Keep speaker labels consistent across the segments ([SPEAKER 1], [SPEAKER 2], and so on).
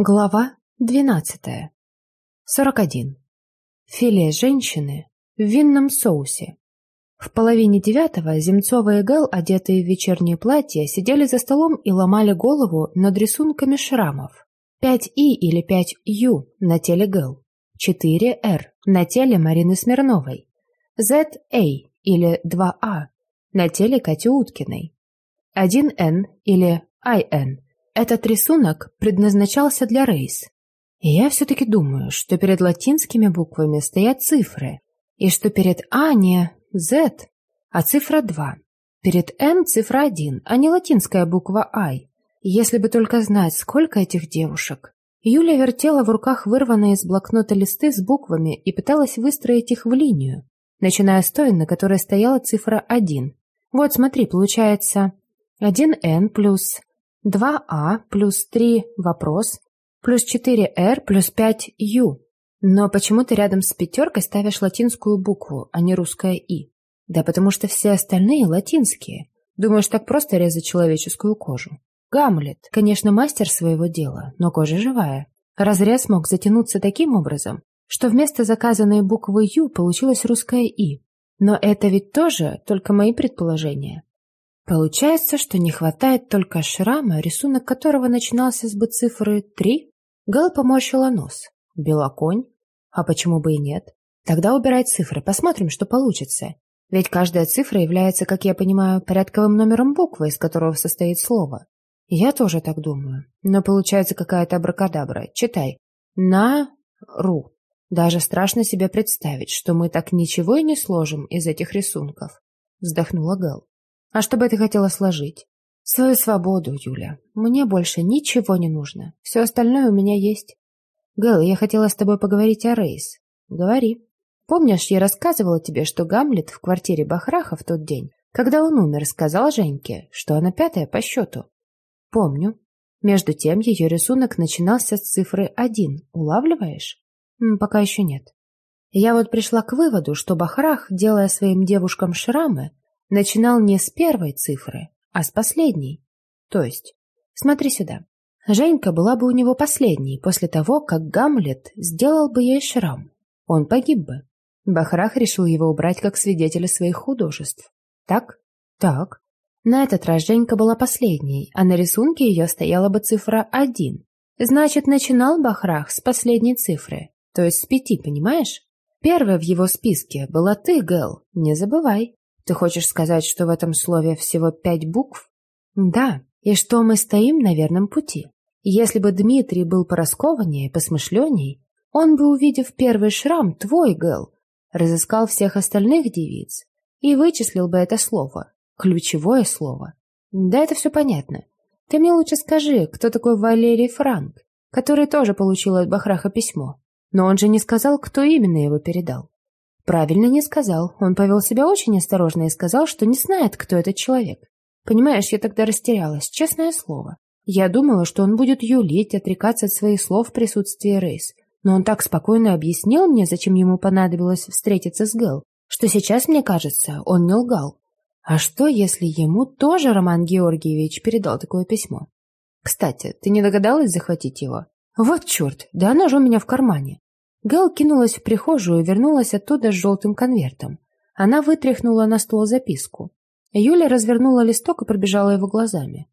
[SPEAKER 1] Глава 12. 41. Филе женщины в винном соусе. В половине девятого Земцова и Гэл, одетые в вечернее платье, сидели за столом и ломали голову над рисунками шрамов. 5И или 5Ю на теле Гэл, 4Р на теле Марины Смирновой, ZA или 2А на теле Кати Уткиной, 1Н или IN этот рисунок предназначался для Рейс. И я все-таки думаю, что перед латинскими буквами стоят цифры, и что перед А не Z, а цифра 2. Перед Н цифра 1, а не латинская буква I. Если бы только знать, сколько этих девушек. Юля вертела в руках вырванные из блокнота листы с буквами и пыталась выстроить их в линию, начиная с той, на которой стояла цифра 1. Вот смотри, получается 1N плюс 2А плюс 3 вопрос, плюс 4Р плюс 5Ю. Но почему ты рядом с пятеркой ставишь латинскую букву, а не русское И? Да потому что все остальные латинские. Думаешь, так просто резать человеческую кожу? Гамлет, конечно, мастер своего дела, но кожа живая. Разрез мог затянуться таким образом, что вместо заказанной буквы «Ю» получилось русское «И». Но это ведь тоже только мои предположения. Получается, что не хватает только шрама, рисунок которого начинался с бы цифры 3. Гал поморщила нос. Белоконь? А почему бы и нет? Тогда убирай цифры, посмотрим, что получится. Ведь каждая цифра является, как я понимаю, порядковым номером буквы, из которого состоит слово. Я тоже так думаю. Но получается какая-то абракадабра. Читай. На-ру. Даже страшно себе представить, что мы так ничего и не сложим из этих рисунков. Вздохнула Гал. А что бы ты хотела сложить? Свою свободу, Юля. Мне больше ничего не нужно. Все остальное у меня есть. Гэл, я хотела с тобой поговорить о Рейс. Говори. Помнишь, я рассказывала тебе, что Гамлет в квартире Бахраха в тот день, когда он умер, сказал Женьке, что она пятая по счету? Помню. Между тем, ее рисунок начинался с цифры один. Улавливаешь? Пока еще нет. Я вот пришла к выводу, что Бахрах, делая своим девушкам шрамы, начинал не с первой цифры, а с последней. То есть, смотри сюда. Женька была бы у него последней после того, как Гамлет сделал бы ей шрам. Он погиб бы. Бахрах решил его убрать как свидетеля своих художеств. Так? Так. На этот раз Женька была последней, а на рисунке ее стояла бы цифра один. Значит, начинал Бахрах с последней цифры, то есть с пяти, понимаешь? Первая в его списке была ты, Гэл, не забывай. Ты хочешь сказать, что в этом слове всего пять букв? Да, и что мы стоим на верном пути. Если бы Дмитрий был пораскованнее, посмышленней, он бы, увидев первый шрам, твой, Гэл, разыскал всех остальных девиц и вычислил бы это слово, ключевое слово. Да, это все понятно. Ты мне лучше скажи, кто такой Валерий Франк, который тоже получил от Бахраха письмо. Но он же не сказал, кто именно его передал. Правильно не сказал. Он повел себя очень осторожно и сказал, что не знает, кто этот человек. Понимаешь, я тогда растерялась, честное слово. Я думала, что он будет юлить, отрекаться от своих слов в присутствии Рейс. Но он так спокойно объяснил мне, зачем ему понадобилось встретиться с Гэл, что сейчас, мне кажется, он не лгал. А что, если ему тоже Роман Георгиевич передал такое письмо? Кстати, ты не догадалась захватить его? Вот черт, да оно же у меня в кармане. Гэл кинулась в прихожую и вернулась оттуда с желтым конвертом. Она вытряхнула на стол записку. Юля развернула листок и пробежала его глазами.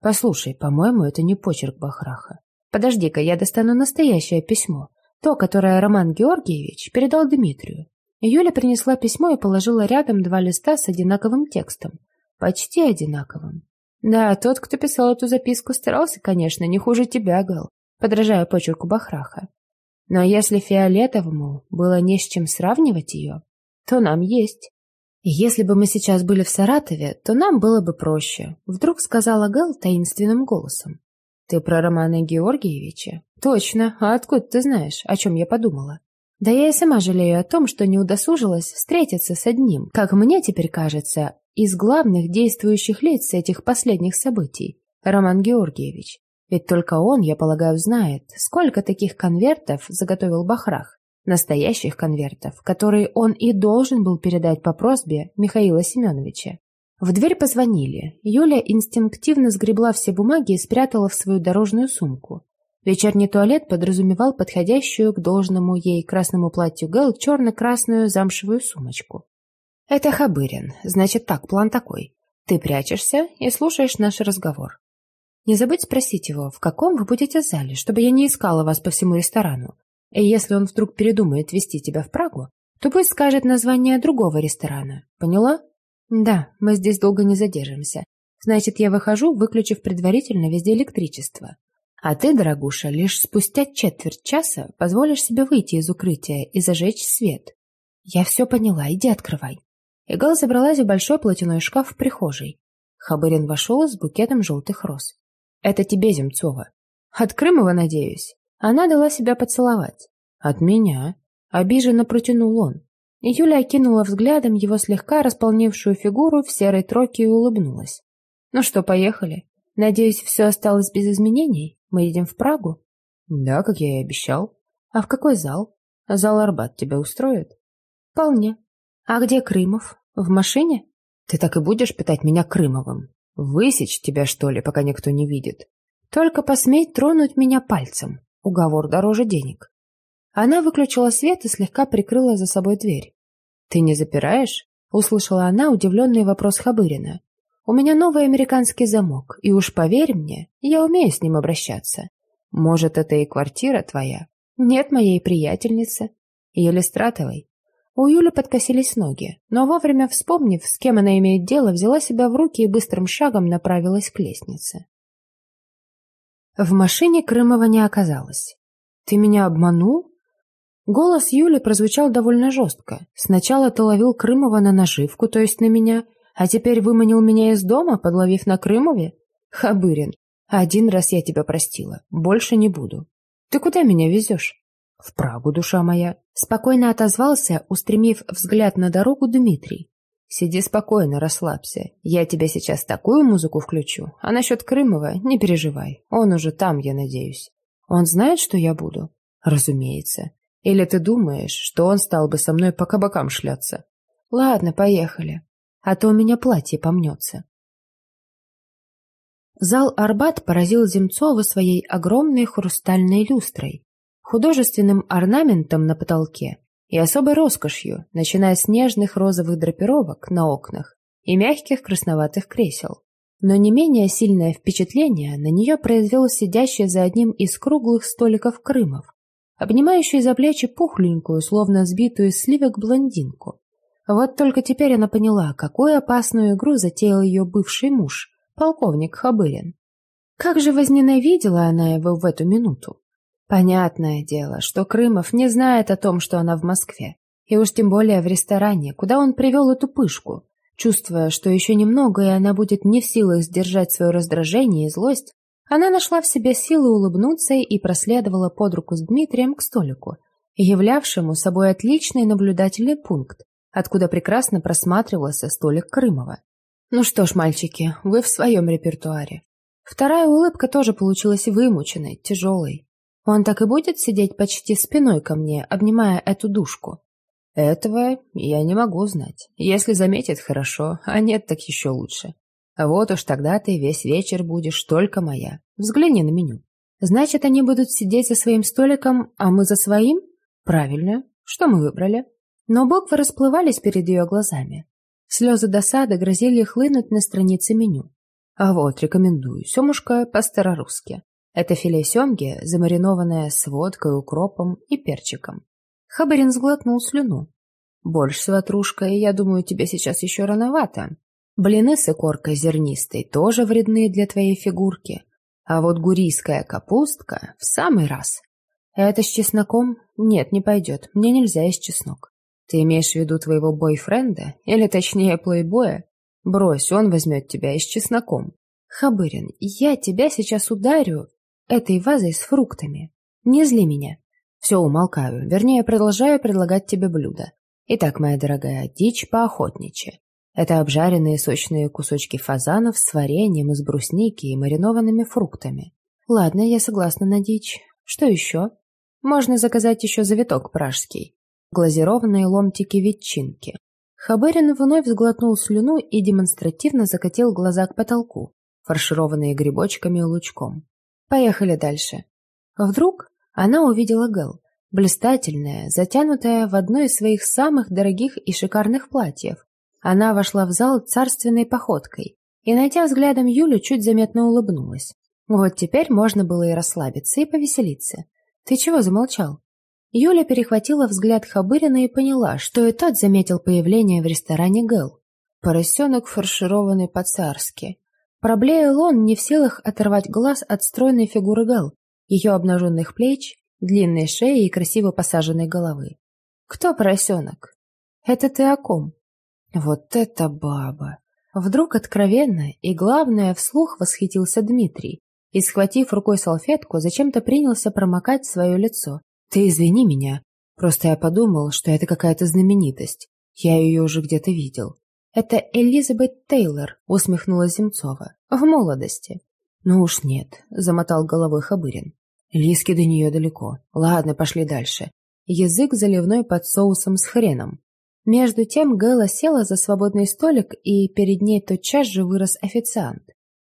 [SPEAKER 1] «Послушай, по-моему, это не почерк Бахраха. Подожди-ка, я достану настоящее письмо. То, которое Роман Георгиевич передал Дмитрию». Юля принесла письмо и положила рядом два листа с одинаковым текстом. Почти одинаковым. Да, тот, кто писал эту записку, старался, конечно, не хуже тебя, Гэл, подражая почерку Бахраха. Но если фиолетовому было не с чем сравнивать ее, то нам есть. И если бы мы сейчас были в Саратове, то нам было бы проще, вдруг сказала Гэл таинственным голосом. Ты про Романа Георгиевича? Точно, а откуда ты знаешь, о чем я подумала? Да я и сама жалею о том, что не удосужилась встретиться с одним, как мне теперь кажется, из главных действующих лиц этих последних событий, Роман Георгиевич. Ведь только он, я полагаю, знает, сколько таких конвертов заготовил Бахрах. Настоящих конвертов, которые он и должен был передать по просьбе Михаила Семеновича. В дверь позвонили. Юля инстинктивно сгребла все бумаги и спрятала в свою дорожную сумку. Вечерний туалет подразумевал подходящую к должному ей красному платью Гэл черно-красную замшевую сумочку. «Это Хабырин. Значит так, план такой. Ты прячешься и слушаешь наш разговор. Не забудь спросить его, в каком вы будете зале, чтобы я не искала вас по всему ресторану. И если он вдруг передумает вести тебя в Прагу, то пусть скажет название другого ресторана. Поняла? Да, мы здесь долго не задержимся. Значит, я выхожу, выключив предварительно везде электричество. А ты, дорогуша, лишь спустя четверть часа позволишь себе выйти из укрытия и зажечь свет. Я все поняла, иди открывай. Игал забралась в большой платяной шкаф в прихожей. Хабырин вошел с букетом желтых роз. «Это тебе, Земцова». «От Крымова, надеюсь?» Она дала себя поцеловать. «От меня?» Обиженно протянул он. Юля окинула взглядом его слегка располневшую фигуру в серой троке и улыбнулась. «Ну что, поехали? Надеюсь, все осталось без изменений? Мы едем в Прагу?» «Да, как я и обещал». «А в какой зал? Зал Арбат тебя устроит?» «Вполне. А где Крымов? В машине?» «Ты так и будешь питать меня Крымовым? Высечь тебя, что ли, пока никто не видит? Только посмей тронуть меня пальцем. Уговор дороже денег». Она выключила свет и слегка прикрыла за собой дверь. «Ты не запираешь?» — услышала она удивленный вопрос Хабырина. У меня новый американский замок, и уж поверь мне, я умею с ним обращаться. Может, это и квартира твоя? Нет моей приятельницы. Елистратовой. У Юли подкосились ноги, но вовремя вспомнив, с кем она имеет дело, взяла себя в руки и быстрым шагом направилась к лестнице. В машине Крымова не оказалось. «Ты меня обманул?» Голос Юли прозвучал довольно жестко. Сначала ты ловил Крымова на наживку, то есть на меня, а теперь выманил меня из дома, подловив на Крымове? Хабырин, один раз я тебя простила, больше не буду. Ты куда меня везешь? В Прагу, душа моя. Спокойно отозвался, устремив взгляд на дорогу Дмитрий. Сиди спокойно, расслабься. Я тебе сейчас такую музыку включу, а насчет Крымова не переживай. Он уже там, я надеюсь. Он знает, что я буду? Разумеется. Или ты думаешь, что он стал бы со мной по кабакам шляться? Ладно, поехали а то у меня платье помнется. Зал Арбат поразил Земцова своей огромной хрустальной люстрой, художественным орнаментом на потолке и особой роскошью, начиная с нежных розовых драпировок на окнах и мягких красноватых кресел. Но не менее сильное впечатление на нее произвел сидящий за одним из круглых столиков Крымов, обнимающий за плечи пухленькую, словно сбитую из сливок блондинку, вот только теперь она поняла, какую опасную игру затеял ее бывший муж, полковник Хабырин. Как же возненавидела она его в эту минуту. Понятное дело, что Крымов не знает о том, что она в Москве, и уж тем более в ресторане, куда он привел эту пышку. Чувствуя, что еще немного, и она будет не в силах сдержать свое раздражение и злость, она нашла в себе силы улыбнуться и проследовала под руку с Дмитрием к столику, являвшему собой отличный наблюдательный пункт, откуда прекрасно просматривался столик Крымова. «Ну что ж, мальчики, вы в своем репертуаре». Вторая улыбка тоже получилась вымученной, тяжелой. Он так и будет сидеть почти спиной ко мне, обнимая эту душку. Этого я не могу знать. Если заметит, хорошо, а нет, так еще лучше. Вот уж тогда ты весь вечер будешь только моя. Взгляни на меню. Значит, они будут сидеть за своим столиком, а мы за своим? Правильно. Что мы выбрали? Но буквы расплывались перед ее глазами. Слезы досады грозили хлынуть на странице меню. А вот, рекомендую, семушка по-старорусски. Это филе семги, замаринованное с водкой, укропом и перчиком. Хабарин сглотнул слюну. Борщ с ватрушкой, я думаю, тебе сейчас еще рановато. Блины с икоркой зернистой тоже вредны для твоей фигурки. А вот гурийская капустка в самый раз. Это с чесноком? Нет, не пойдет. Мне нельзя есть чеснок. Ты имеешь в виду твоего бойфренда? Или точнее плейбоя? Брось, он возьмет тебя и с чесноком. Хабырин, я тебя сейчас ударю этой вазой с фруктами. Не зли меня. Все, умолкаю. Вернее, продолжаю предлагать тебе блюдо. Итак, моя дорогая, дичь поохотничья. Это обжаренные сочные кусочки фазанов с вареньем из брусники и маринованными фруктами. Ладно, я согласна на дичь. Что еще? Можно заказать еще завиток пражский глазированные ломтики ветчинки. Хаберин вновь сглотнул слюну и демонстративно закатил глаза к потолку, фаршированные грибочками и лучком. Поехали дальше. Вдруг она увидела Гэл, блистательная, затянутая в одно из своих самых дорогих и шикарных платьев. Она вошла в зал царственной походкой и, найдя взглядом Юлю, чуть заметно улыбнулась. Вот теперь можно было и расслабиться, и повеселиться. «Ты чего замолчал?» Юля перехватила взгляд Хабырина и поняла, что и тот заметил появление в ресторане Гэл. Поросенок, фаршированный по-царски. Проблеял он, не в силах оторвать глаз от стройной фигуры Гэл, ее обнаженных плеч, длинной шеи и красиво посаженной головы. «Кто поросенок?» «Это ты о ком?» «Вот это баба!» Вдруг откровенно и, главное, вслух восхитился Дмитрий и, схватив рукой салфетку, зачем-то принялся промокать свое лицо. «Ты извини меня. Просто я подумал, что это какая-то знаменитость. Я ее уже где-то видел». «Это Элизабет Тейлор», — усмехнулась Земцова. «В молодости». «Ну уж нет», — замотал головой Хабырин. «Лиски до нее далеко. Ладно, пошли дальше. Язык заливной под соусом с хреном. Между тем Гэла села за свободный столик, и перед ней тотчас же вырос официант.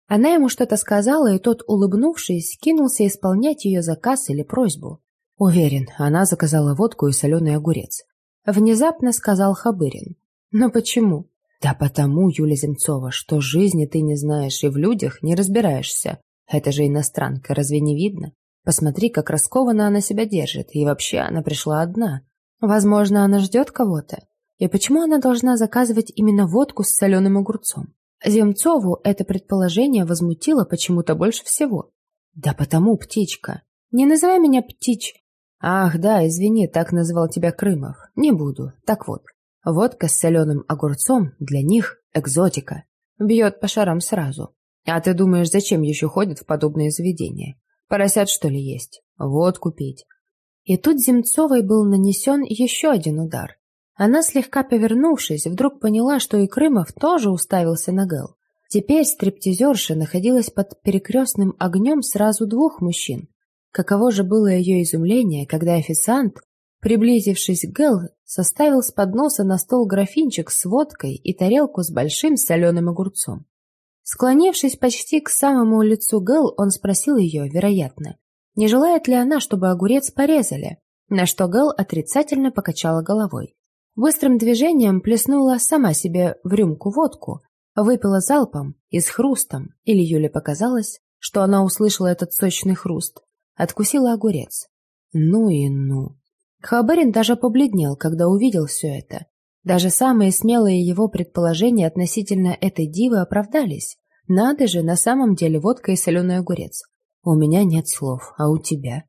[SPEAKER 1] Она ему что-то сказала, и тот, улыбнувшись, кинулся исполнять ее заказ или просьбу. Уверен, она заказала водку и соленый огурец. Внезапно сказал Хабырин. Но почему? Да потому, Юля Земцова, что жизни ты не знаешь и в людях не разбираешься. Это же иностранка, разве не видно? Посмотри, как раскованно она себя держит, и вообще она пришла одна. Возможно, она ждет кого-то. И почему она должна заказывать именно водку с соленым огурцом? Земцову это предположение возмутило почему-то больше всего. Да потому, птичка. Не называй меня птич. Ах, да, извини, так назвал тебя Крымов. Не буду. Так вот, водка с соленым огурцом для них экзотика. Бьет по шарам сразу. А ты думаешь, зачем еще ходят в подобные заведения? Поросят, что ли, есть? Водку пить. И тут Земцовой был нанесен еще один удар. Она, слегка повернувшись, вдруг поняла, что и Крымов тоже уставился на Гэл. Теперь стриптизерша находилась под перекрестным огнем сразу двух мужчин. Каково же было ее изумление, когда официант, приблизившись к Гэл, составил с подноса на стол графинчик с водкой и тарелку с большим соленым огурцом. Склонившись почти к самому лицу Гэл, он спросил ее, вероятно, не желает ли она, чтобы огурец порезали, на что Гэл отрицательно покачала головой. Быстрым движением плеснула сама себе в рюмку водку, выпила залпом и с хрустом, или Юле показалось, что она услышала этот сочный хруст, откусила огурец. Ну и ну. Хабарин даже побледнел, когда увидел все это. Даже самые смелые его предположения относительно этой дивы оправдались. Надо же, на самом деле водка и соленый огурец. У меня нет слов, а у тебя?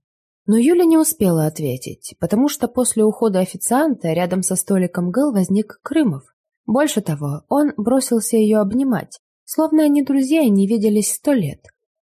[SPEAKER 1] Но Юля не успела ответить, потому что после ухода официанта рядом со столиком Гэл возник Крымов. Больше того, он бросился ее обнимать, словно они друзья и не виделись сто лет.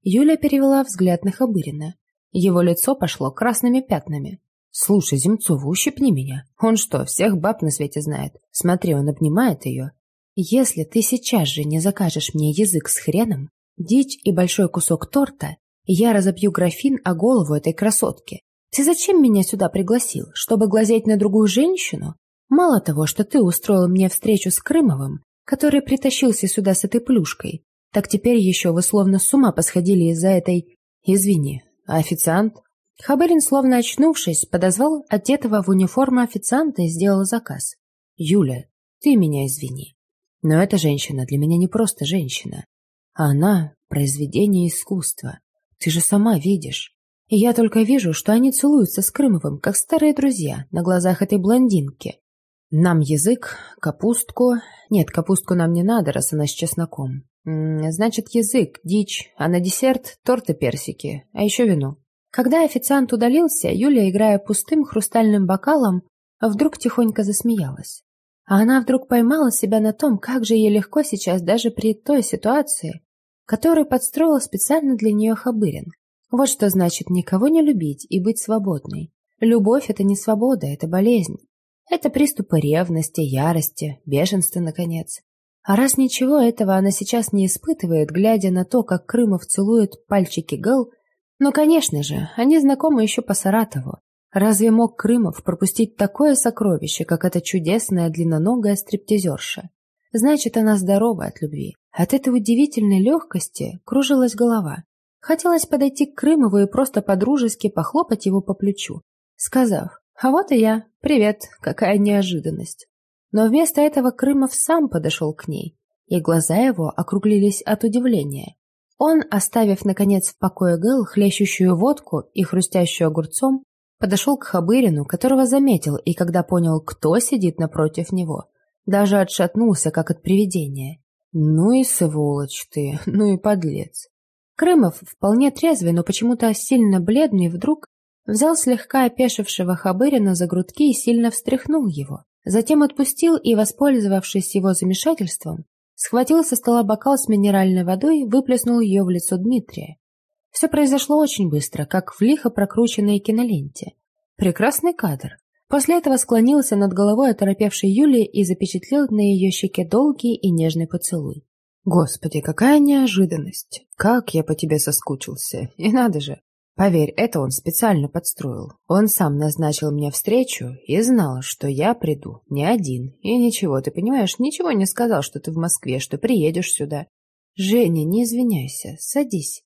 [SPEAKER 1] Юля перевела взгляд на Хабырина. Его лицо пошло красными пятнами. «Слушай, Земцова, ущипни меня. Он что, всех баб на свете знает? Смотри, он обнимает ее. Если ты сейчас же не закажешь мне язык с хреном, дичь и большой кусок торта, я разобью графин о голову этой красотки. Ты зачем меня сюда пригласил? Чтобы глазеть на другую женщину? Мало того, что ты устроил мне встречу с Крымовым, который притащился сюда с этой плюшкой, так теперь еще вы словно с ума посходили из-за этой... Извини, а официант? Хабарин, словно очнувшись, подозвал одетого в униформу официанта и сделал заказ. «Юля, ты меня извини, но эта женщина для меня не просто женщина. Она — произведение искусства. Ты же сама видишь. И я только вижу, что они целуются с Крымовым, как старые друзья, на глазах этой блондинки. Нам язык, капустку... Нет, капустку нам не надо, раз она с чесноком. Значит, язык, дичь, а на десерт торт и персики, а еще вино. Когда официант удалился, Юля, играя пустым хрустальным бокалом, вдруг тихонько засмеялась. А она вдруг поймала себя на том, как же ей легко сейчас даже при той ситуации, который подстроил специально для нее Хабырин. Вот что значит никого не любить и быть свободной. Любовь – это не свобода, это болезнь. Это приступы ревности, ярости, бешенства, наконец. А раз ничего этого она сейчас не испытывает, глядя на то, как Крымов целует пальчики Гэл, ну, конечно же, они знакомы еще по Саратову. Разве мог Крымов пропустить такое сокровище, как эта чудесная длинноногая стриптизерша? Значит, она здорова от любви. От этой удивительной легкости кружилась голова. Хотелось подойти к Крымову и просто по-дружески похлопать его по плечу, сказав «А вот и я, привет, какая неожиданность». Но вместо этого Крымов сам подошел к ней, и глаза его округлились от удивления. Он, оставив, наконец, в покое Гэл, хлещущую водку и хрустящую огурцом, подошел к Хабырину, которого заметил, и когда понял, кто сидит напротив него, даже отшатнулся, как от привидения. «Ну и сволочь ты, ну и подлец!» Крымов, вполне трезвый, но почему-то сильно бледный, вдруг взял слегка опешившего Хабырина за грудки и сильно встряхнул его. Затем отпустил и, воспользовавшись его замешательством, схватил со стола бокал с минеральной водой, выплеснул ее в лицо Дмитрия. Все произошло очень быстро, как в лихо прокрученной киноленте. Прекрасный кадр. После этого склонился над головой оторопевшей Юлии и запечатлел на ее щеке долгий и нежный поцелуй. «Господи, какая неожиданность! Как я по тебе соскучился! И надо же, Поверь, это он специально подстроил. Он сам назначил мне встречу и знал, что я приду не один. И ничего, ты понимаешь, ничего не сказал, что ты в Москве, что приедешь сюда. Женя, не извиняйся, садись.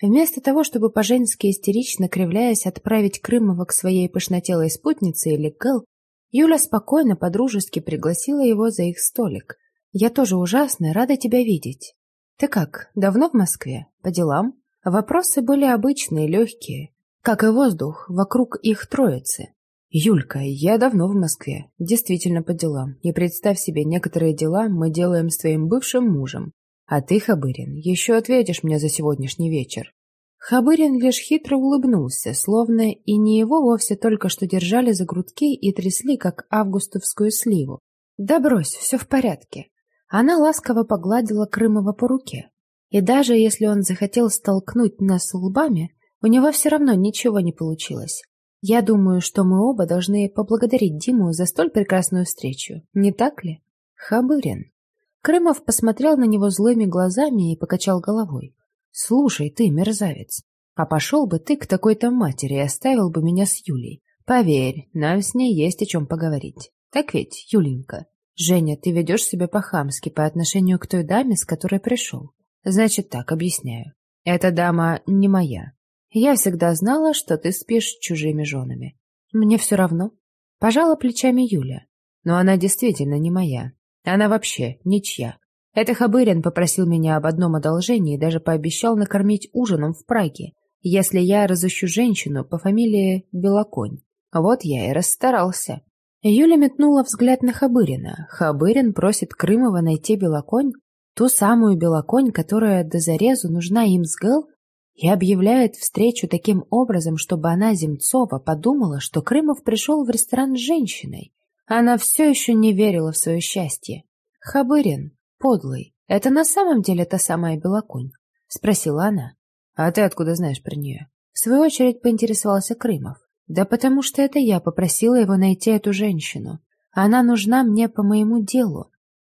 [SPEAKER 1] Вместо того, чтобы по-женски истерично кривляясь отправить Крымова к своей пышнотелой спутнице или Кэл, Юля спокойно, подружески пригласила его за их столик. «Я тоже ужасно рада тебя видеть. Ты как, давно в Москве? По делам?» Вопросы были обычные, легкие, как и воздух вокруг их троицы. «Юлька, я давно в Москве, действительно по делам, и представь себе, некоторые дела мы делаем с твоим бывшим мужем. А ты, Хабырин, еще ответишь мне за сегодняшний вечер». Хабырин лишь хитро улыбнулся, словно и не его вовсе только что держали за грудки и трясли, как августовскую сливу. «Да брось, все в порядке». Она ласково погладила Крымова по руке. И даже если он захотел столкнуть нас лбами, у него все равно ничего не получилось. Я думаю, что мы оба должны поблагодарить Диму за столь прекрасную встречу, не так ли? Хабырин. Крымов посмотрел на него злыми глазами и покачал головой. «Слушай ты, мерзавец, а пошел бы ты к такой-то матери и оставил бы меня с Юлей. Поверь, нам с ней есть о чем поговорить. Так ведь, Юленька? Женя, ты ведешь себя по-хамски по отношению к той даме, с которой пришел. Значит так, объясняю. Эта дама не моя. Я всегда знала, что ты спишь с чужими женами. Мне все равно. Пожала плечами Юля. Но она действительно не моя. Она вообще ничья. Это Хабырин попросил меня об одном одолжении и даже пообещал накормить ужином в Праге, если я разыщу женщину по фамилии Белоконь. Вот я и расстарался. Юля метнула взгляд на Хабырина. Хабырин просит Крымова найти Белоконь? Ту самую белоконь, которая до зарезу нужна им с Гэл, и объявляет встречу таким образом, чтобы она, Земцова, подумала, что Крымов пришел в ресторан с женщиной. Она все еще не верила в свое счастье. «Хабырин, подлый, это на самом деле та самая белоконь?» — спросила она. «А ты откуда знаешь про нее?» В свою очередь поинтересовался Крымов. «Да потому что это я попросила его найти эту женщину. Она нужна мне по моему делу.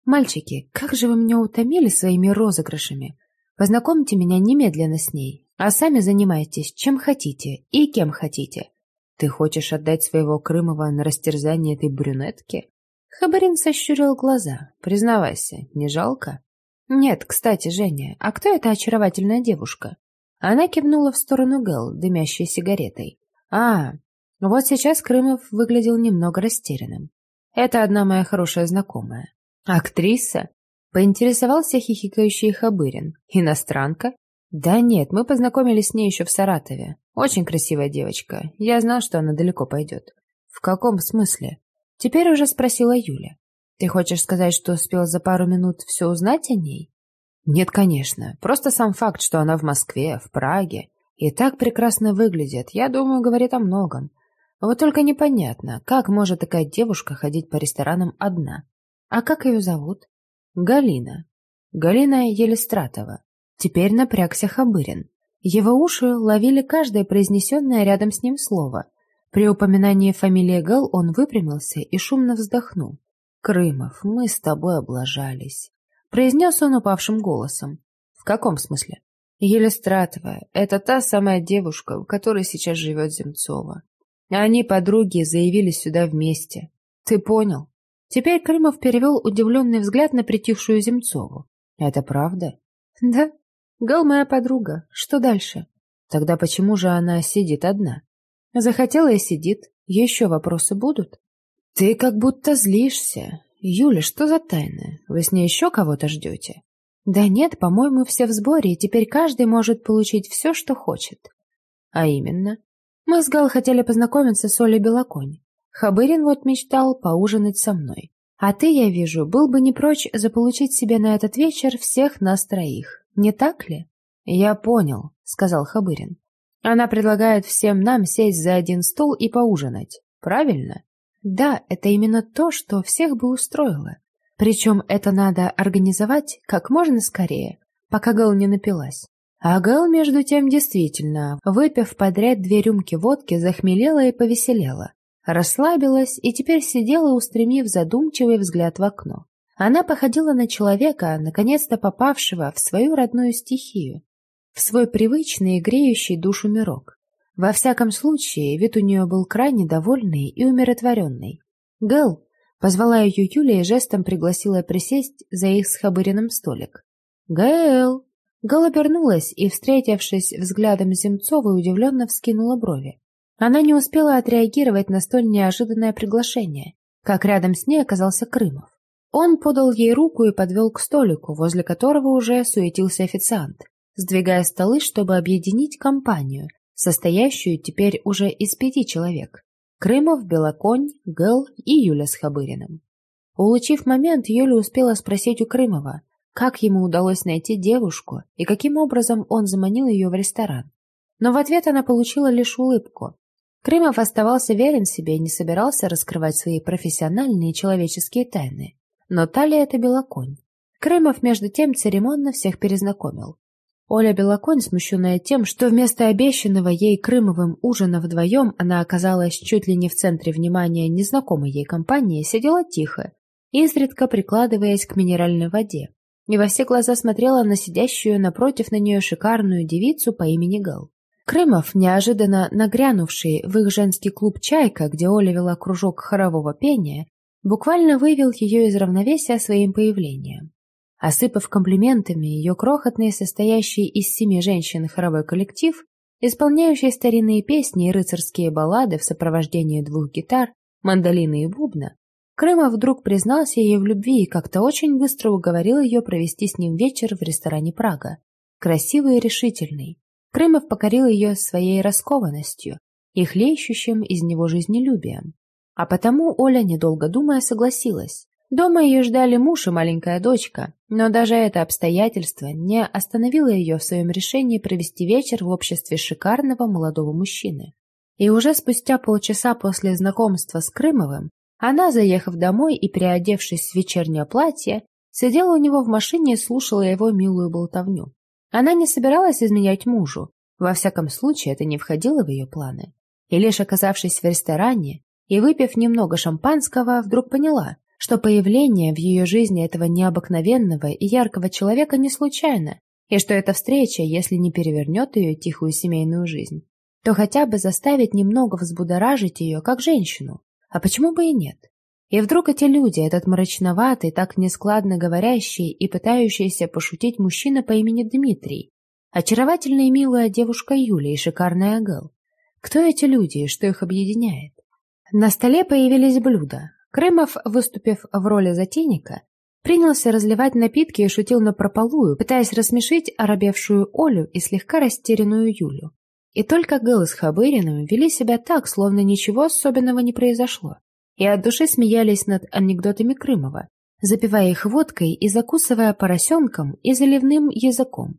[SPEAKER 1] «Мальчики, как же вы меня утомили своими розыгрышами! Познакомьте меня немедленно с ней, а сами занимайтесь чем хотите и кем хотите. Ты хочешь отдать своего Крымова на растерзание этой брюнетки?» Хабарин сощурил глаза. «Признавайся, не жалко?» «Нет, кстати, Женя, а кто эта очаровательная девушка?» Она кивнула в сторону Гэл, дымящей сигаретой. «А, вот сейчас Крымов выглядел немного растерянным. Это одна моя хорошая знакомая. «Актриса?» — поинтересовался хихикающий Хабырин. «Иностранка?» «Да нет, мы познакомились с ней еще в Саратове. Очень красивая девочка. Я знал, что она далеко пойдет». «В каком смысле?» Теперь уже спросила Юля. «Ты хочешь сказать, что успел за пару минут все узнать о ней?» «Нет, конечно. Просто сам факт, что она в Москве, в Праге, и так прекрасно выглядит, я думаю, говорит о многом. Вот только непонятно, как может такая девушка ходить по ресторанам одна?» А как ее зовут? Галина. Галина Елистратова. Теперь напрягся Хабырин. Его уши ловили каждое произнесенное рядом с ним слово. При упоминании фамилии Гал он выпрямился и шумно вздохнул. «Крымов, мы с тобой облажались», — произнес он упавшим голосом. «В каком смысле?» «Елистратова — это та самая девушка, у которой сейчас живет Земцова. Они, подруги, заявились сюда вместе. Ты понял?» Теперь Крымов перевел удивленный взгляд на притихшую Земцову. «Это правда?» «Да». Гал моя подруга. Что дальше? Тогда почему же она сидит одна? Захотела и сидит. Еще вопросы будут? Ты как будто злишься. Юля, что за тайна? Вы с ней еще кого-то ждете? Да нет, по-моему, все в сборе, и теперь каждый может получить все, что хочет. А именно? Мы с Гал хотели познакомиться с Олей Белоконь. Хабырин вот мечтал поужинать со мной. А ты, я вижу, был бы не прочь заполучить себе на этот вечер всех нас троих. Не так ли? Я понял, сказал Хабырин. Она предлагает всем нам сесть за один стол и поужинать. Правильно? Да, это именно то, что всех бы устроило. Причем это надо организовать как можно скорее, пока Гэл не напилась. А Гэл, между тем, действительно, выпив подряд две рюмки водки, захмелела и повеселела. Расслабилась и теперь сидела, устремив задумчивый взгляд в окно. Она походила на человека, наконец-то попавшего в свою родную стихию, в свой привычный и греющий душу мирок. Во всяком случае, вид у нее был крайне довольный и умиротворенный. «Гэл!» — позвала ее Юля и жестом пригласила присесть за их с Хабыриным столик. «Гэл!» Гэл обернулась и, встретившись взглядом Земцовой, удивленно вскинула брови. Она не успела отреагировать на столь неожиданное приглашение, как рядом с ней оказался Крымов. Он подал ей руку и подвел к столику, возле которого уже суетился официант, сдвигая столы, чтобы объединить компанию, состоящую теперь уже из пяти человек. Крымов, Белоконь, Гэл и Юля с Хабыриным. Улучив момент, Юля успела спросить у Крымова, как ему удалось найти девушку и каким образом он заманил ее в ресторан. Но в ответ она получила лишь улыбку. Крымов оставался верен себе и не собирался раскрывать свои профессиональные человеческие тайны. Но талия — это Белоконь. Крымов, между тем, церемонно всех перезнакомил. Оля Белоконь, смущенная тем, что вместо обещанного ей Крымовым ужина вдвоем она оказалась чуть ли не в центре внимания незнакомой ей компании, сидела тихо, изредка прикладываясь к минеральной воде, и во все глаза смотрела на сидящую напротив на нее шикарную девицу по имени Гал. Крымов, неожиданно нагрянувший в их женский клуб «Чайка», где Оля вела кружок хорового пения, буквально вывел ее из равновесия своим появлением. Осыпав комплиментами ее крохотный, состоящий из семи женщин хоровой коллектив, исполняющий старинные песни и рыцарские баллады в сопровождении двух гитар, мандолины и бубна, Крымов вдруг признался ей в любви и как-то очень быстро уговорил ее провести с ним вечер в ресторане «Прага». Красивый и решительный. Крымов покорил ее своей раскованностью и хлещущим из него жизнелюбием. А потому Оля, недолго думая, согласилась. Дома ее ждали муж и маленькая дочка, но даже это обстоятельство не остановило ее в своем решении провести вечер в обществе шикарного молодого мужчины. И уже спустя полчаса после знакомства с Крымовым, она, заехав домой и переодевшись в вечернее платье, сидела у него в машине и слушала его милую болтовню. Она не собиралась изменять мужу, во всяком случае это не входило в ее планы. И лишь оказавшись в ресторане, и, выпив немного шампанского, вдруг поняла, что появление в ее жизни этого необыкновенного и яркого человека не случайно, и что эта встреча, если не перевернет ее тихую семейную жизнь, то хотя бы заставит немного взбудоражить ее как женщину. А почему бы и нет? И вдруг эти люди, этот мрачноватый, так нескладно говорящий и пытающийся пошутить мужчина по имени Дмитрий, очаровательная и милая девушка Юлия и шикарная Гэл. Кто эти люди и что их объединяет? На столе появились блюда. Крымов, выступив в роли затейника, принялся разливать напитки и шутил напропалую, пытаясь рассмешить оробевшую Олю и слегка растерянную Юлю. И только Гэл с Хабыриным вели себя так, словно ничего особенного не произошло, и от души смеялись над анекдотами Крымова, запивая их водкой и закусывая поросенком и заливным языком.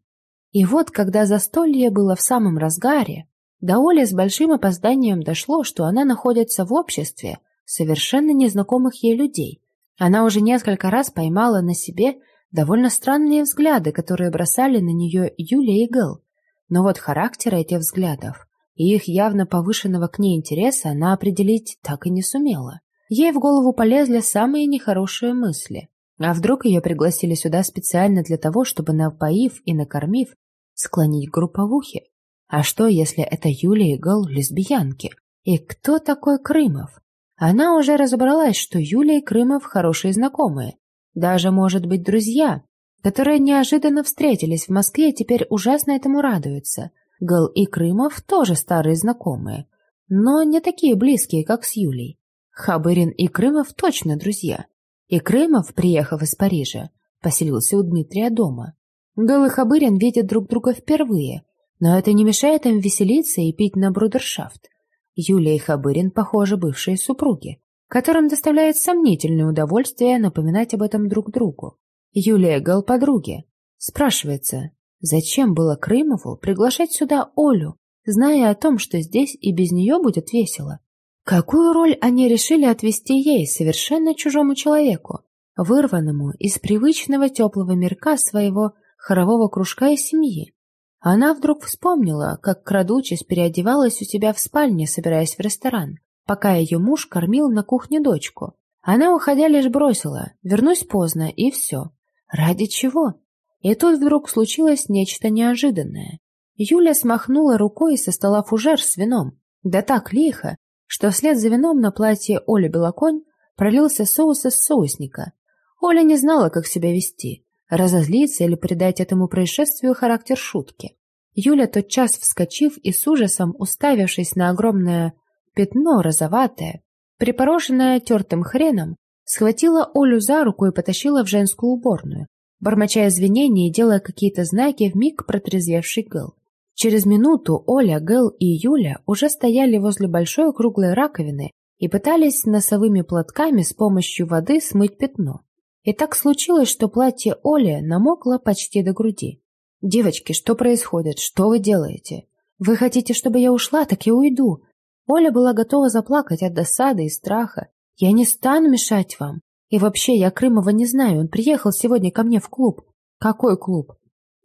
[SPEAKER 1] И вот, когда застолье было в самом разгаре, до Оли с большим опозданием дошло, что она находится в обществе совершенно незнакомых ей людей. Она уже несколько раз поймала на себе довольно странные взгляды, которые бросали на нее Юля и Гэл. Но вот характера этих взглядов и их явно повышенного к ней интереса она определить так и не сумела. Ей в голову полезли самые нехорошие мысли. А вдруг ее пригласили сюда специально для того, чтобы, напоив и накормив, склонить к групповухе? А что, если это Юлия и Гал лесбиянки? И кто такой Крымов? Она уже разобралась, что Юлия и Крымов хорошие знакомые. Даже, может быть, друзья. которые неожиданно встретились в Москве, теперь ужасно этому радуются. Гал и Крымов тоже старые знакомые, но не такие близкие, как с Юлей. Хабырин и Крымов точно друзья. И Крымов, приехав из Парижа, поселился у Дмитрия дома. Гал и Хабырин видят друг друга впервые, но это не мешает им веселиться и пить на брудершафт. Юлия и Хабырин, похоже, бывшие супруги, которым доставляет сомнительное удовольствие напоминать об этом друг другу. Юлия Гал подруги. Спрашивается, зачем было Крымову приглашать сюда Олю, зная о том, что здесь и без нее будет весело? Какую роль они решили отвести ей, совершенно чужому человеку, вырванному из привычного теплого мирка своего хорового кружка и семьи? Она вдруг вспомнила, как, крадучись, переодевалась у себя в спальне, собираясь в ресторан, пока ее муж кормил на кухне дочку. Она, уходя, лишь бросила «вернусь поздно» и все. Ради чего? И тут вдруг случилось нечто неожиданное. Юля смахнула рукой со стола фужер с вином, да так лихо, что вслед за вином на платье Оли Белоконь пролился соус из соусника. Оля не знала, как себя вести, разозлиться или придать этому происшествию характер шутки. Юля, тотчас вскочив и с ужасом уставившись на огромное пятно розоватое, припорошенное тертым хреном, схватила Олю за руку и потащила в женскую уборную, бормоча извинения и делая какие-то знаки в миг протрезвевший Гэл. Через минуту Оля, Гэл и Юля уже стояли возле большой круглой раковины и пытались носовыми платками с помощью воды смыть пятно. И так случилось, что платье Оли намокло почти до груди. «Девочки, что происходит? Что вы делаете? Вы хотите, чтобы я ушла? Так я уйду!» Оля была готова заплакать от досады и страха. «Я не стану мешать вам. И вообще, я Крымова не знаю. Он приехал сегодня ко мне в клуб». «Какой клуб?»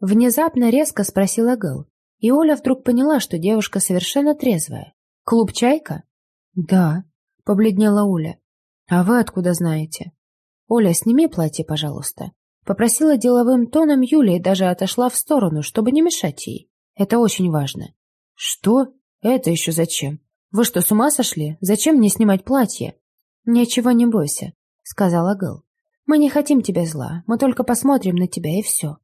[SPEAKER 1] Внезапно резко спросила Гэл. И Оля вдруг поняла, что девушка совершенно трезвая. «Клуб «Чайка»?» «Да», — побледнела Оля. «А вы откуда знаете?» «Оля, сними платье, пожалуйста». Попросила деловым тоном Юлия и даже отошла в сторону, чтобы не мешать ей. Это очень важно. «Что? Это еще зачем? Вы что, с ума сошли? Зачем мне снимать платье?» «Ничего не бойся», — сказала Гэл. «Мы не хотим тебя зла, мы только посмотрим на тебя и все».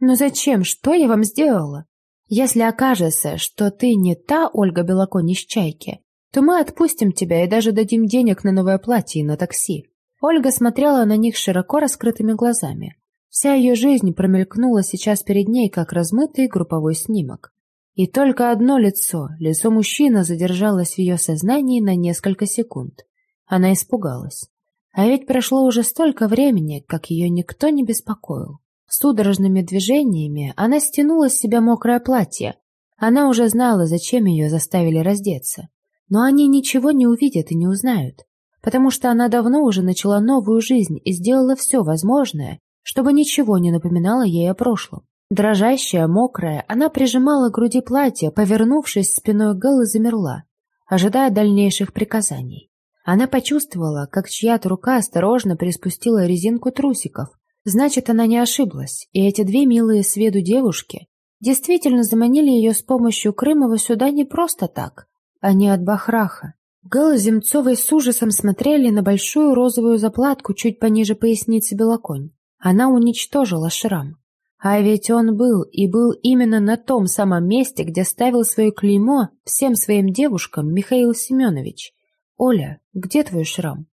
[SPEAKER 1] «Но зачем? Что я вам сделала?» Если окажется, что ты не та Ольга Белоконь из «Чайки», то мы отпустим тебя и даже дадим денег на новое платье и на такси». Ольга смотрела на них широко раскрытыми глазами. Вся ее жизнь промелькнула сейчас перед ней, как размытый групповой снимок. И только одно лицо, лицо мужчины, задержалось в ее сознании на несколько секунд. Она испугалась. А ведь прошло уже столько времени, как ее никто не беспокоил. Судорожными движениями она стянула с себя мокрое платье. Она уже знала, зачем ее заставили раздеться. Но они ничего не увидят и не узнают, потому что она давно уже начала новую жизнь и сделала все возможное, чтобы ничего не напоминало ей о прошлом. Дрожащая, мокрая, она прижимала к груди платье, повернувшись спиной к и замерла, ожидая дальнейших приказаний. Она почувствовала, как чья-то рука осторожно приспустила резинку трусиков, Значит, она не ошиблась, и эти две милые с виду девушки действительно заманили ее с помощью Крымова сюда не просто так, а не от Бахраха. Гэл Земцовой с ужасом смотрели на большую розовую заплатку чуть пониже поясницы Белоконь. Она уничтожила шрам. А ведь он был, и был именно на том самом месте, где ставил свое клеймо всем своим девушкам Михаил Семенович. «Оля, где твой шрам?»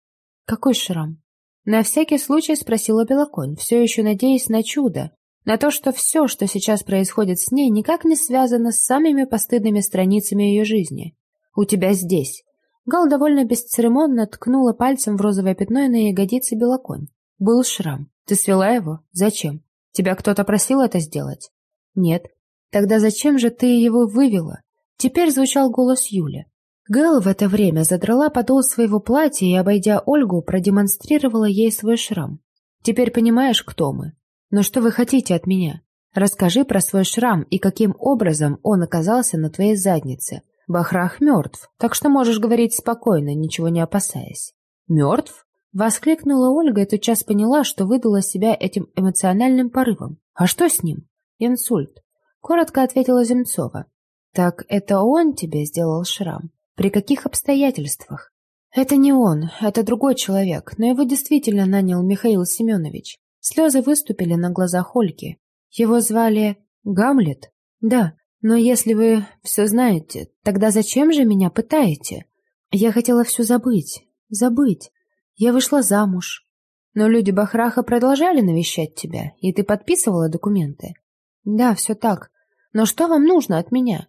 [SPEAKER 1] «Какой шрам?» На всякий случай спросила Белоконь, все еще надеясь на чудо, на то, что все, что сейчас происходит с ней, никак не связано с самыми постыдными страницами ее жизни. «У тебя здесь». Гал довольно бесцеремонно ткнула пальцем в розовое пятно на ягодице Белоконь. «Был шрам. Ты свела его? Зачем? Тебя кто-то просил это сделать?» «Нет». «Тогда зачем же ты его вывела?» Теперь звучал голос Юли. Гэл в это время задрала подол своего платья и, обойдя Ольгу, продемонстрировала ей свой шрам. «Теперь понимаешь, кто мы? Но что вы хотите от меня? Расскажи про свой шрам и каким образом он оказался на твоей заднице. Бахрах мертв, так что можешь говорить спокойно, ничего не опасаясь». «Мертв?» — воскликнула Ольга и тотчас поняла, что выдала себя этим эмоциональным порывом. «А что с ним?» «Инсульт», — коротко ответила Земцова. «Так это он тебе сделал шрам?» При каких обстоятельствах? Это не он, это другой человек, но его действительно нанял Михаил Семенович. Слезы выступили на глазах Ольги. Его звали Гамлет? Да, но если вы все знаете, тогда зачем же меня пытаете? Я хотела все забыть, забыть. Я вышла замуж. Но люди Бахраха продолжали навещать тебя, и ты подписывала документы. Да, все так. Но что вам нужно от меня?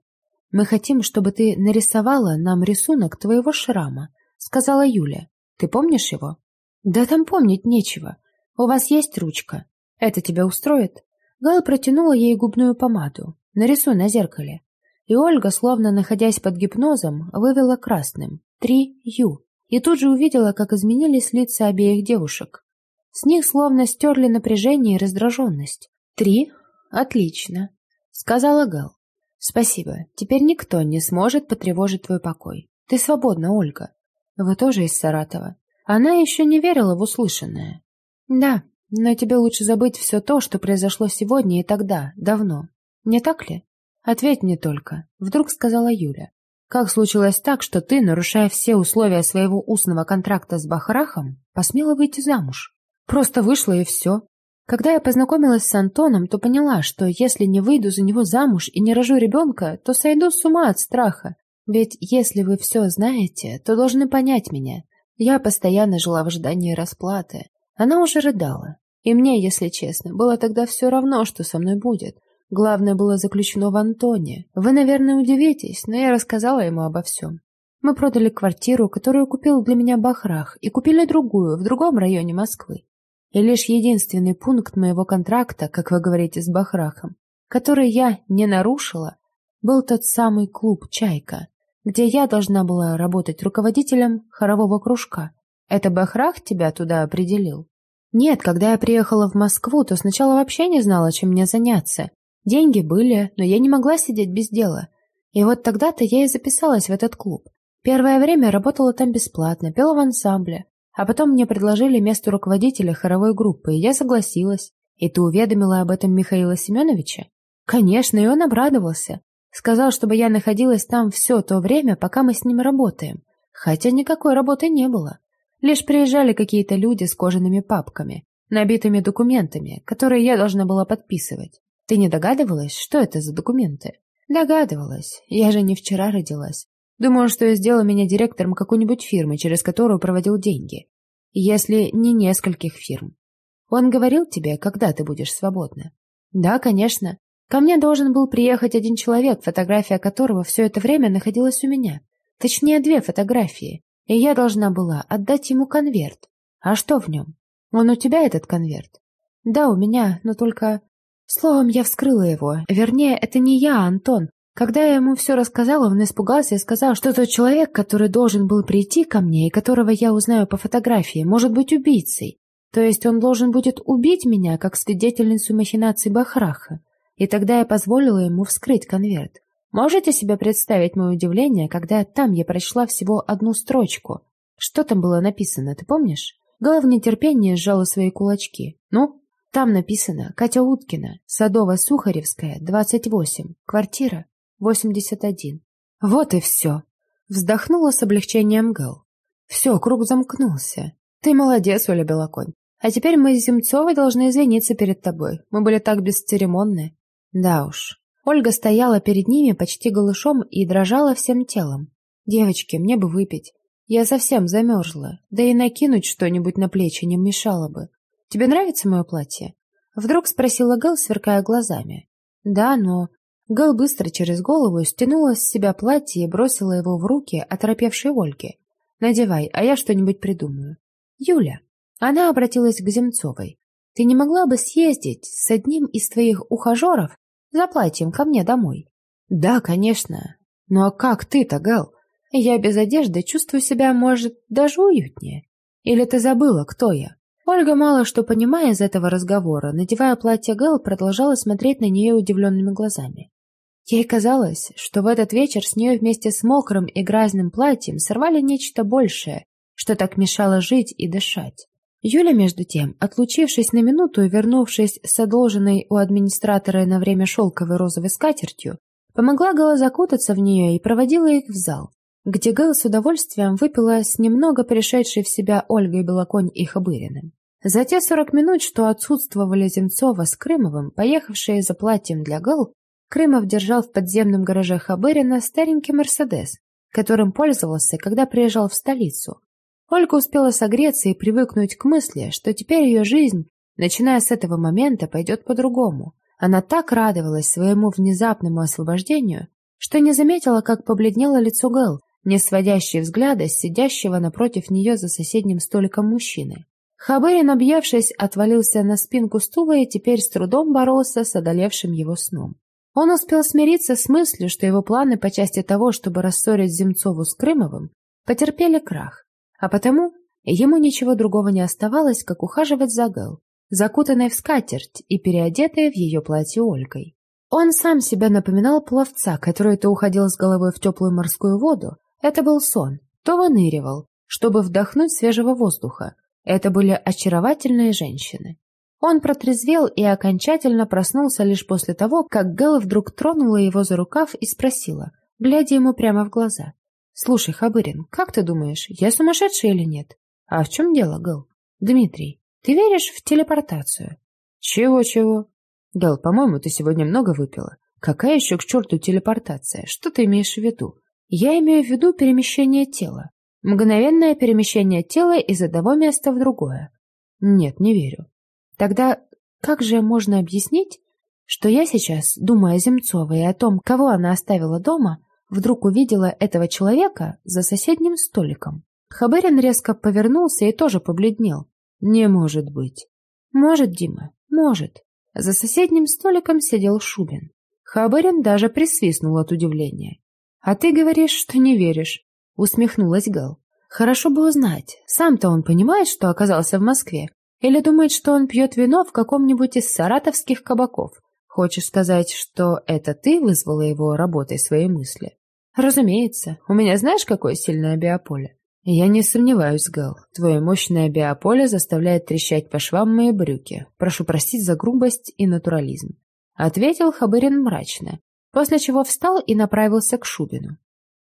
[SPEAKER 1] Мы хотим, чтобы ты нарисовала нам рисунок твоего шрама, сказала Юля. Ты помнишь его? Да там помнить нечего. У вас есть ручка. Это тебя устроит? Гал протянула ей губную помаду. Нарисуй на зеркале. И Ольга, словно находясь под гипнозом, вывела красным. Три Ю. И тут же увидела, как изменились лица обеих девушек. С них словно стерли напряжение и раздраженность. Три? Отлично. Сказала Гал. Спасибо. Теперь никто не сможет потревожить твой покой. Ты свободна, Ольга. Вы тоже из Саратова. Она еще не верила в услышанное. Да, но тебе лучше забыть все то, что произошло сегодня и тогда, давно. Не так ли? Ответь мне только, вдруг сказала Юля. Как случилось так, что ты, нарушая все условия своего устного контракта с Бахарахом, посмела выйти замуж? Просто вышла и все. Когда я познакомилась с Антоном, то поняла, что если не выйду за него замуж и не рожу ребенка, то сойду с ума от страха. Ведь если вы все знаете, то должны понять меня. Я постоянно жила в ожидании расплаты. Она уже рыдала. И мне, если честно, было тогда все равно, что со мной будет. Главное было заключено в Антоне. Вы, наверное, удивитесь, но я рассказала ему обо всем. Мы продали квартиру, которую купил для меня Бахрах, и купили другую, в другом районе Москвы. И лишь единственный пункт моего контракта, как вы говорите, с Бахрахом, который я не нарушила, был тот самый клуб «Чайка», где я должна была работать руководителем хорового кружка. Это Бахрах тебя туда определил? Нет, когда я приехала в Москву, то сначала вообще не знала, чем мне заняться. Деньги были, но я не могла сидеть без дела. И вот тогда-то я и записалась в этот клуб. Первое время работала там бесплатно, пела в ансамбле. А потом мне предложили место руководителя хоровой группы, и я согласилась. И ты уведомила об этом Михаила Семеновича? Конечно, и он обрадовался. Сказал, чтобы я находилась там все то время, пока мы с ним работаем. Хотя никакой работы не было. Лишь приезжали какие-то люди с кожаными папками, набитыми документами, которые я должна была подписывать. Ты не догадывалась, что это за документы? Догадывалась. Я же не вчера родилась. Думаю, что я сделал меня директором какой-нибудь фирмы, через которую проводил деньги. Если не нескольких фирм. Он говорил тебе, когда ты будешь свободна? Да, конечно. Ко мне должен был приехать один человек, фотография которого все это время находилась у меня. Точнее, две фотографии. И я должна была отдать ему конверт. А что в нем? Он у тебя, этот конверт? Да, у меня, но только... Словом, я вскрыла его. Вернее, это не я, а Антон. Когда я ему все рассказала, он испугался и сказал, что тот человек, который должен был прийти ко мне и которого я узнаю по фотографии, может быть убийцей. То есть он должен будет убить меня, как свидетельницу махинаций Бахраха. И тогда я позволила ему вскрыть конверт. Можете себе представить мое удивление, когда там я прочла всего одну строчку? Что там было написано, ты помнишь? Гала в нетерпении сжала свои кулачки. Ну, там написано «Катя Уткина, Садово-Сухаревская, 28, квартира 81». Вот и все. Вздохнула с облегчением Гал. Все, круг замкнулся. Ты молодец, Оля Белоконь. А теперь мы с Земцовой должны извиниться перед тобой. Мы были так бесцеремонны. Да уж, Ольга стояла перед ними почти голышом и дрожала всем телом. «Девочки, мне бы выпить. Я совсем замерзла, да и накинуть что-нибудь на плечи не мешало бы. Тебе нравится мое платье?» Вдруг спросила Гэл, сверкая глазами. «Да, но...» Гэл быстро через голову стянула с себя платье и бросила его в руки оторопевшей Ольге. «Надевай, а я что-нибудь придумаю». «Юля». Она обратилась к Земцовой. «Ты не могла бы съездить с одним из твоих ухажеров Заплатим ко мне домой. Да, конечно. Ну а как ты-то, Гэл? Я без одежды чувствую себя, может, даже уютнее. Или ты забыла, кто я? Ольга, мало что понимая из этого разговора, надевая платье Гэл, продолжала смотреть на нее удивленными глазами. Ей казалось, что в этот вечер с нее вместе с мокрым и грязным платьем сорвали нечто большее, что так мешало жить и дышать. Юля, между тем, отлучившись на минуту и вернувшись с одолженной у администратора на время шелковой розовой скатертью, помогла Гала закутаться в нее и проводила их в зал, где Гала с удовольствием выпила с немного пришедшей в себя Ольгой Белоконь и Хабыриным. За те сорок минут, что отсутствовали Земцова с Крымовым, поехавшие за платьем для Гал, Крымов держал в подземном гараже Хабырина старенький «Мерседес», которым пользовался, когда приезжал в столицу. Ольга успела согреться и привыкнуть к мысли, что теперь ее жизнь, начиная с этого момента, пойдет по-другому. Она так радовалась своему внезапному освобождению, что не заметила, как побледнело лицо Гэл, не сводящей взгляда с сидящего напротив нее за соседним столиком мужчины. Хабырин, объявшись, отвалился на спинку стула и теперь с трудом боролся с одолевшим его сном. Он успел смириться с мыслью, что его планы по части того, чтобы рассорить Земцову с Крымовым, потерпели крах, а потому ему ничего другого не оставалось, как ухаживать за Гэл, закутанной в скатерть и переодетой в ее платье Ольгой. Он сам себя напоминал пловца, который то уходил с головой в теплую морскую воду, это был сон, то выныривал, чтобы вдохнуть свежего воздуха. Это были очаровательные женщины. Он протрезвел и окончательно проснулся лишь после того, как Гэл вдруг тронула его за рукав и спросила, глядя ему прямо в глаза. «Слушай, Хабырин, как ты думаешь, я сумасшедший или нет?» «А в чем дело, Гэл?» «Дмитрий, ты веришь в телепортацию?» «Чего-чего?» «Гэл, по-моему, ты сегодня много выпила. Какая еще к черту телепортация? Что ты имеешь в виду?» «Я имею в виду перемещение тела. Мгновенное перемещение тела из одного места в другое». «Нет, не верю. Тогда как же можно объяснить, что я сейчас, думая о Земцовой и о том, кого она оставила дома, вдруг увидела этого человека за соседним столиком? Хабарин резко повернулся и тоже побледнел. «Не может быть». «Может, Дима, может». За соседним столиком сидел Шубин. Хабарин даже присвистнул от удивления. «А ты говоришь, что не веришь», — усмехнулась Гал. «Хорошо бы узнать, сам-то он понимает, что оказался в Москве, или думает, что он пьет вино в каком-нибудь из саратовских кабаков? Хочешь сказать, что это ты вызвала его работой своей мысли? Разумеется. У меня знаешь, какое сильное биополе? Я не сомневаюсь, Гал. Твое мощное биополе заставляет трещать по швам мои брюки. Прошу простить за грубость и натурализм. Ответил Хабырин мрачно, после чего встал и направился к Шубину.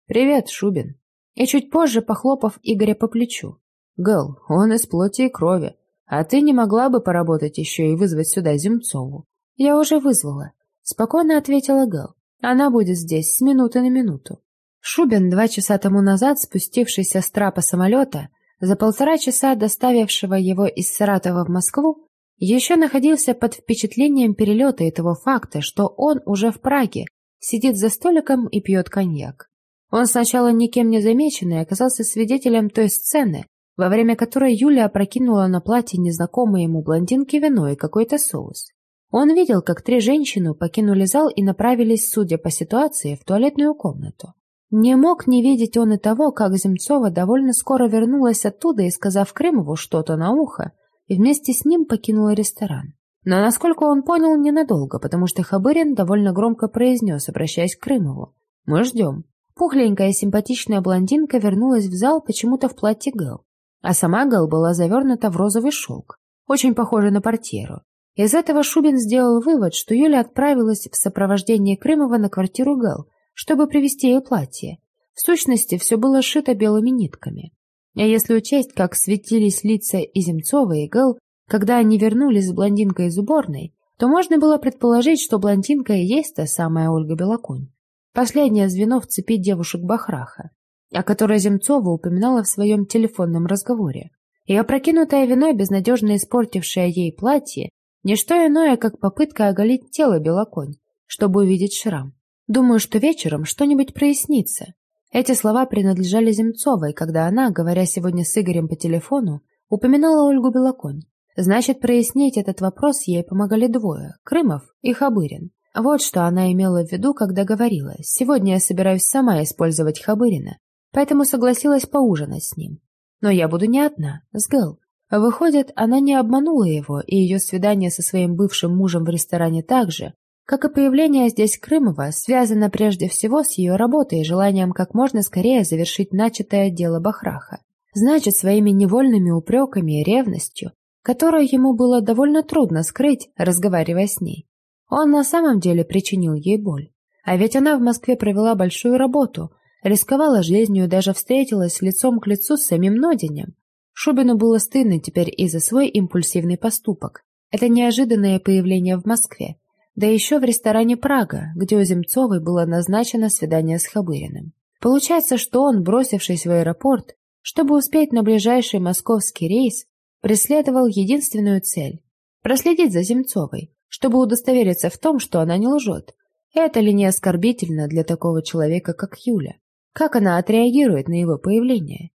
[SPEAKER 1] «Привет, Шубин». И чуть позже, похлопав Игоря по плечу. «Гал, он из плоти и крови. А ты не могла бы поработать еще и вызвать сюда Земцову? Я уже вызвала. Спокойно ответила Гэл. Она будет здесь с минуты на минуту. Шубин, два часа тому назад спустившийся с трапа самолета, за полтора часа доставившего его из Саратова в Москву, еще находился под впечатлением перелета и того факта, что он уже в Праге, сидит за столиком и пьет коньяк. Он сначала никем не замеченный оказался свидетелем той сцены, во время которой Юля опрокинула на платье незнакомой ему блондинки вино и какой-то соус. Он видел, как три женщины покинули зал и направились, судя по ситуации, в туалетную комнату. Не мог не видеть он и того, как Земцова довольно скоро вернулась оттуда и, сказав Крымову что-то на ухо, и вместе с ним покинула ресторан. Но, насколько он понял, ненадолго, потому что Хабырин довольно громко произнес, обращаясь к Крымову. «Мы ждем». Пухленькая симпатичная блондинка вернулась в зал почему-то в платье Гэл. А сама Гал была завернута в розовый шелк, очень похожий на портьеру. Из этого Шубин сделал вывод, что Юля отправилась в сопровождении Крымова на квартиру Гал, чтобы привезти ей платье. В сущности, все было сшито белыми нитками. А если учесть, как светились лица и Земцова, и Гэл, когда они вернулись с блондинкой из уборной, то можно было предположить, что блондинка и есть та самая Ольга Белоконь. Последнее звено в цепи девушек Бахраха о которой Земцова упоминала в своем телефонном разговоре. И опрокинутое вино, безнадежно испортившее ей платье, не что иное, как попытка оголить тело Белоконь, чтобы увидеть шрам. Думаю, что вечером что-нибудь прояснится. Эти слова принадлежали Земцовой, когда она, говоря сегодня с Игорем по телефону, упоминала Ольгу Белоконь. Значит, прояснить этот вопрос ей помогали двое – Крымов и Хабырин. Вот что она имела в виду, когда говорила «Сегодня я собираюсь сама использовать Хабырина, поэтому согласилась поужинать с ним. Но я буду не одна, с Гэл. Выходит, она не обманула его, и ее свидание со своим бывшим мужем в ресторане так же, как и появление здесь Крымова, связано прежде всего с ее работой и желанием как можно скорее завершить начатое дело Бахраха. Значит, своими невольными упреками и ревностью, которую ему было довольно трудно скрыть, разговаривая с ней, он на самом деле причинил ей боль. А ведь она в Москве провела большую работу, Рисковала жизнью и даже встретилась лицом к лицу с самим Нодинем. Шубину было стыдно теперь и за свой импульсивный поступок. Это неожиданное появление в Москве, да еще в ресторане «Прага», где у Земцовой было назначено свидание с Хабыриным. Получается, что он, бросившись в аэропорт, чтобы успеть на ближайший московский рейс, преследовал единственную цель – проследить за Земцовой, чтобы удостовериться в том, что она не лжет. Это ли не оскорбительно для такого человека, как Юля? Как она отреагирует на его появление?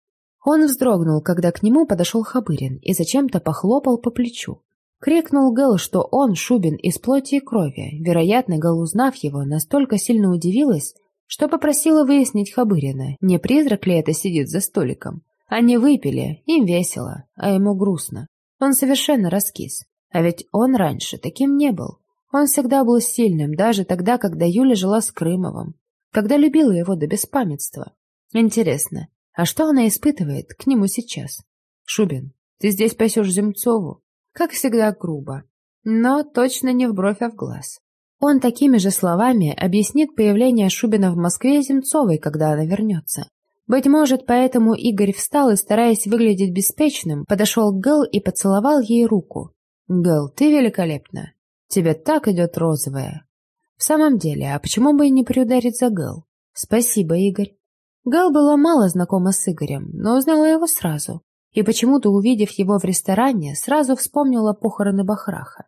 [SPEAKER 1] Он вздрогнул, когда к нему подошел Хабырин и зачем-то похлопал по плечу. Крикнул Гэл, что он Шубин из плоти и крови. Вероятно, Гэл, узнав его, настолько сильно удивилась, что попросила выяснить Хабырина, не призрак ли это сидит за столиком. Они выпили, им весело, а ему грустно. Он совершенно раскис. А ведь он раньше таким не был. Он всегда был сильным, даже тогда, когда Юля жила с Крымовым, когда любила его до беспамятства. Интересно, а что она испытывает к нему сейчас? Шубин, ты здесь пасешь Земцову? Как всегда грубо, но точно не в бровь, а в глаз. Он такими же словами объяснит появление Шубина в Москве Земцовой, когда она вернется. Быть может, поэтому Игорь встал и, стараясь выглядеть беспечным, подошел к Гэл и поцеловал ей руку. «Гэл, ты великолепна. Тебе так идет розовая». «В самом деле, а почему бы и не приударить за Гэл?» «Спасибо, Игорь». Гэл была мало знакома с Игорем, но узнала его сразу. И почему-то, увидев его в ресторане, сразу вспомнила похороны Бахраха.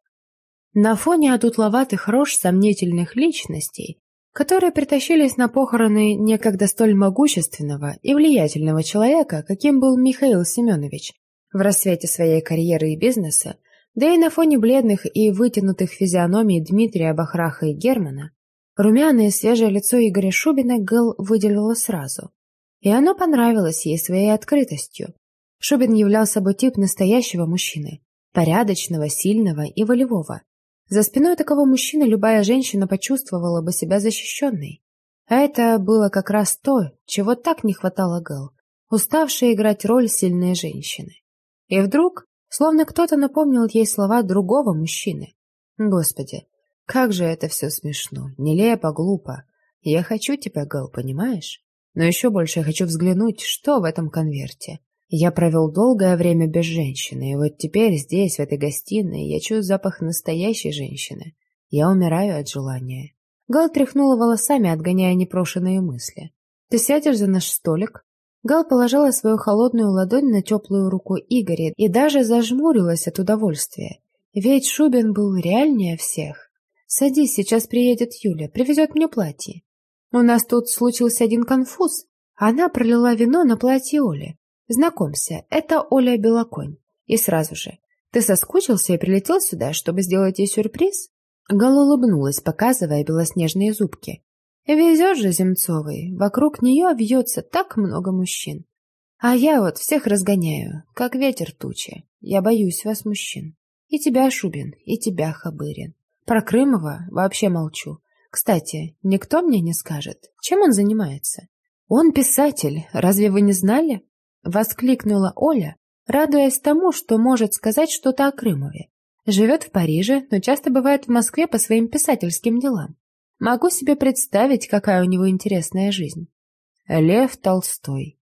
[SPEAKER 1] На фоне одутловатых рож сомнительных личностей, которые притащились на похороны некогда столь могущественного и влиятельного человека, каким был Михаил Семенович, в рассвете своей карьеры и бизнеса, да и на фоне бледных и вытянутых физиономий Дмитрия Бахраха и Германа, румяное свежее лицо Игоря Шубина Гэл выделила сразу. И оно понравилось ей своей открытостью. Шубин являл собой тип настоящего мужчины, порядочного, сильного и волевого, за спиной такого мужчины любая женщина почувствовала бы себя защищенной. А это было как раз то, чего так не хватало Гэл, уставшей играть роль сильной женщины. И вдруг, словно кто-то напомнил ей слова другого мужчины. Господи, как же это все смешно, нелепо, глупо. Я хочу тебя, Гэл, понимаешь? Но еще больше я хочу взглянуть, что в этом конверте. Я провел долгое время без женщины, и вот теперь здесь, в этой гостиной, я чую запах настоящей женщины. Я умираю от желания. Гал тряхнула волосами, отгоняя непрошенные мысли. «Ты сядешь за наш столик?» Гал положила свою холодную ладонь на теплую руку Игоря и даже зажмурилась от удовольствия. Ведь Шубин был реальнее всех. «Садись, сейчас приедет Юля, привезет мне платье. У нас тут случился один конфуз. Она пролила вино на платье Оли. Знакомься, это Оля Белоконь. И сразу же. Ты соскучился и прилетел сюда, чтобы сделать ей сюрприз? Гала улыбнулась, показывая белоснежные зубки. Везет же Земцовой, вокруг нее вьется так много мужчин. А я вот всех разгоняю, как ветер тучи. Я боюсь вас, мужчин. И тебя, Шубин, и тебя, Хабырин. Про Крымова вообще молчу. Кстати, никто мне не скажет, чем он занимается. Он писатель, разве вы не знали? — воскликнула Оля, радуясь тому, что может сказать что-то о Крымове. Живет в Париже, но часто бывает в Москве по своим писательским делам. Могу себе представить, какая у него интересная жизнь. Лев Толстой.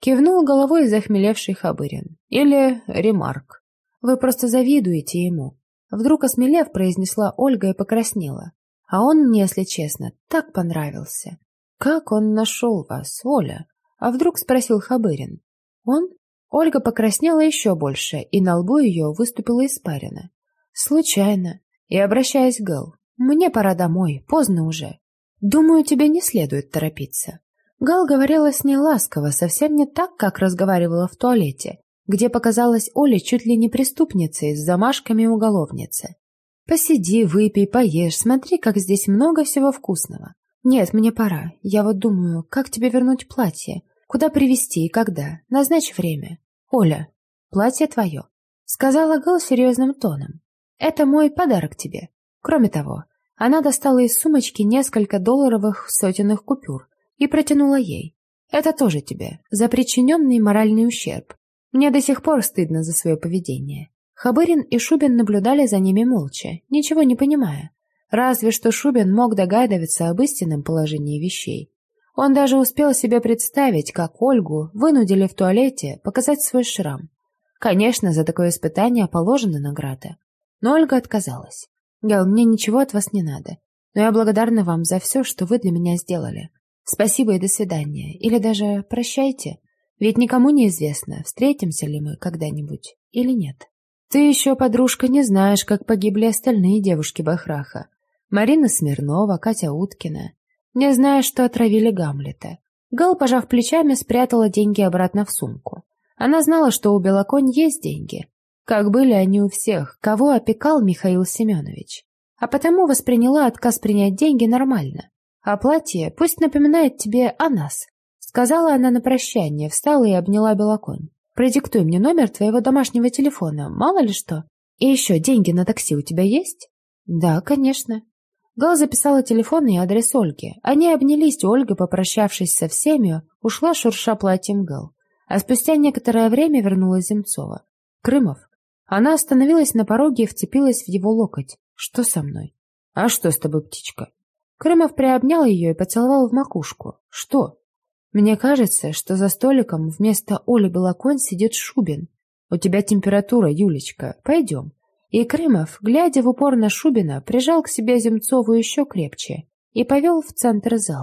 [SPEAKER 1] Кивнул головой захмелевший Хабырин. Или Ремарк. Вы просто завидуете ему. Вдруг осмелев, произнесла Ольга и покраснела. А он мне, если честно, так понравился. Как он нашел вас, Оля? А вдруг спросил Хабырин. «Он?» Ольга покраснела еще больше, и на лбу ее выступила испарина. «Случайно. И обращаясь к Гал. Мне пора домой, поздно уже. Думаю, тебе не следует торопиться». Гал говорила с ней ласково, совсем не так, как разговаривала в туалете, где показалась Оле чуть ли не преступницей с замашками уголовницы. «Посиди, выпей, поешь, смотри, как здесь много всего вкусного. Нет, мне пора. Я вот думаю, как тебе вернуть платье. Куда привезти и когда? Назначь время. Оля, платье твое. Сказала Гэл серьезным тоном. Это мой подарок тебе. Кроме того, она достала из сумочки несколько долларовых сотенных купюр и протянула ей. Это тоже тебе, за причиненный моральный ущерб. Мне до сих пор стыдно за свое поведение. Хабырин и Шубин наблюдали за ними молча, ничего не понимая. Разве что Шубин мог догадываться об истинном положении вещей. Он даже успел себе представить, как Ольгу вынудили в туалете показать свой шрам. Конечно, за такое испытание положена награда. Но Ольга отказалась. Гал, мне ничего от вас не надо. Но я благодарна вам за все, что вы для меня сделали. Спасибо и до свидания. Или даже прощайте. Ведь никому не известно, встретимся ли мы когда-нибудь или нет. Ты еще, подружка, не знаешь, как погибли остальные девушки Бахраха. Марина Смирнова, Катя Уткина. Не знаешь, что отравили Гамлета. Гал, пожав плечами, спрятала деньги обратно в сумку. Она знала, что у Белоконь есть деньги. Как были они у всех, кого опекал Михаил Семенович. А потому восприняла отказ принять деньги нормально. А платье пусть напоминает тебе о нас. Сказала она на прощание, встала и обняла Белоконь. Продиктуй мне номер твоего домашнего телефона, мало ли что. И еще, деньги на такси у тебя есть? Да, конечно. Гал записала телефон и адрес Ольги. Они обнялись, Ольга, попрощавшись со всеми, ушла шурша платьем Гал. А спустя некоторое время вернулась Земцова. Крымов. Она остановилась на пороге и вцепилась в его локоть. Что со мной? А что с тобой, птичка? Крымов приобнял ее и поцеловал в макушку. Что? Мне кажется, что за столиком вместо Оли Белоконь сидит Шубин. У тебя температура, Юлечка. Пойдем. И Крымов, глядя в упор на Шубина, прижал к себе Земцову еще крепче и повел в центр зала.